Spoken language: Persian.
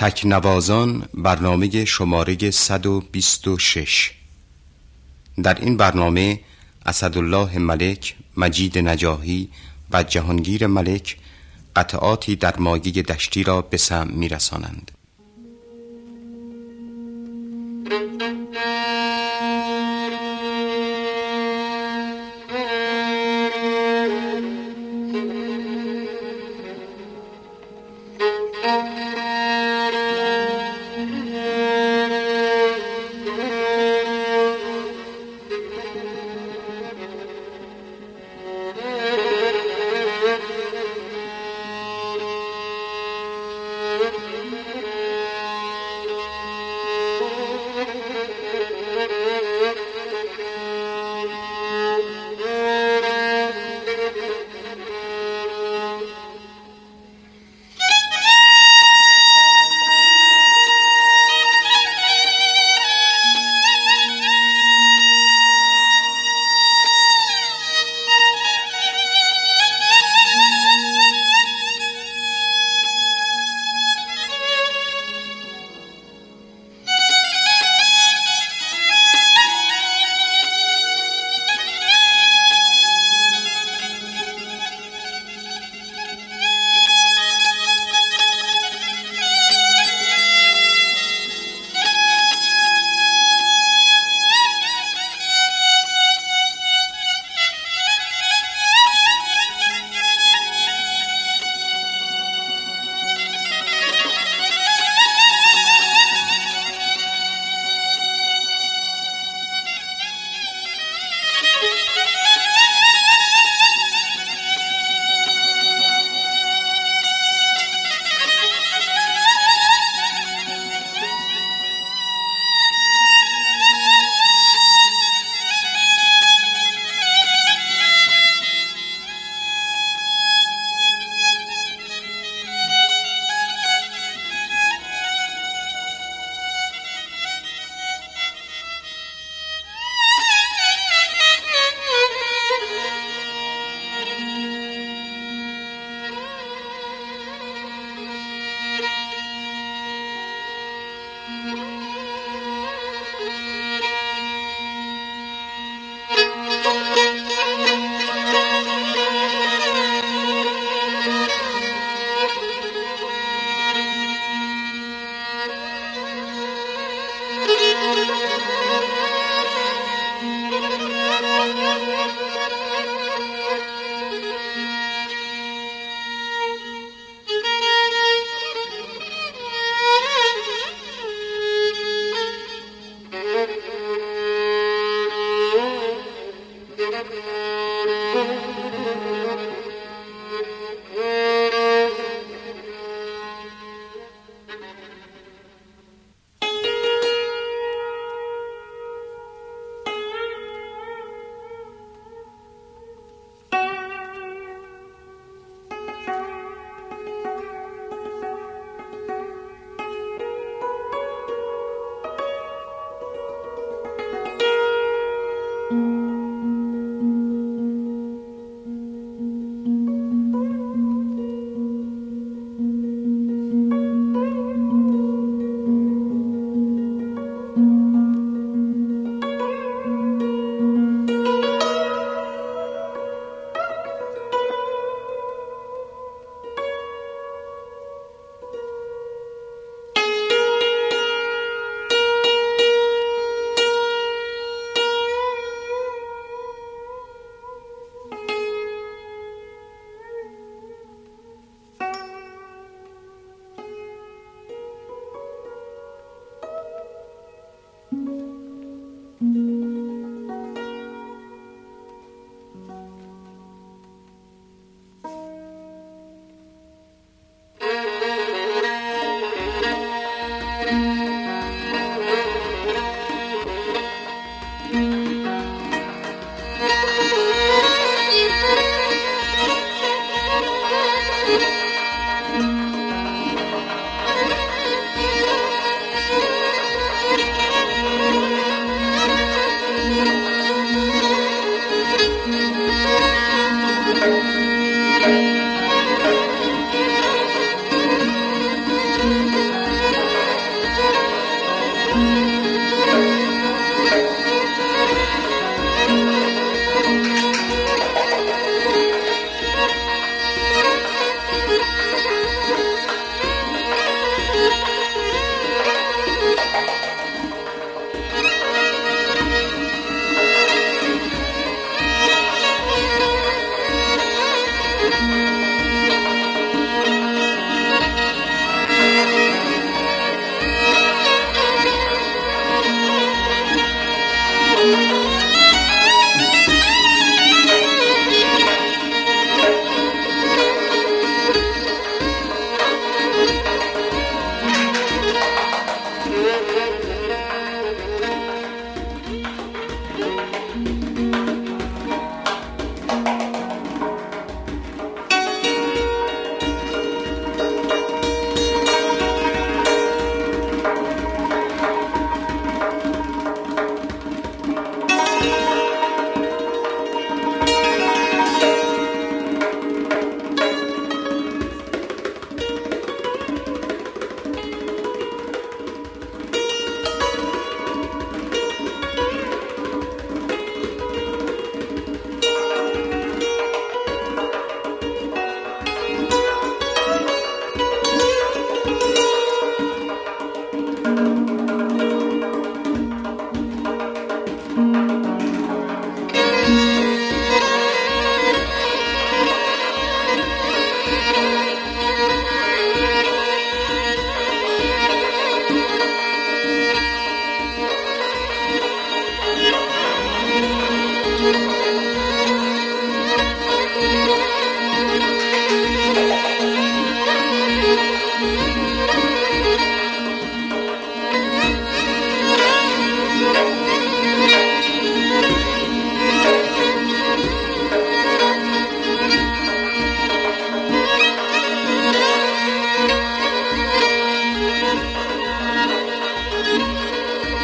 تکنوازان برنامه شماره 126 در این برنامه اسدالله ملک، مجید نجاهی و جهانگیر ملک قطعاتی در ماگی دشتی را به سم میرسانند.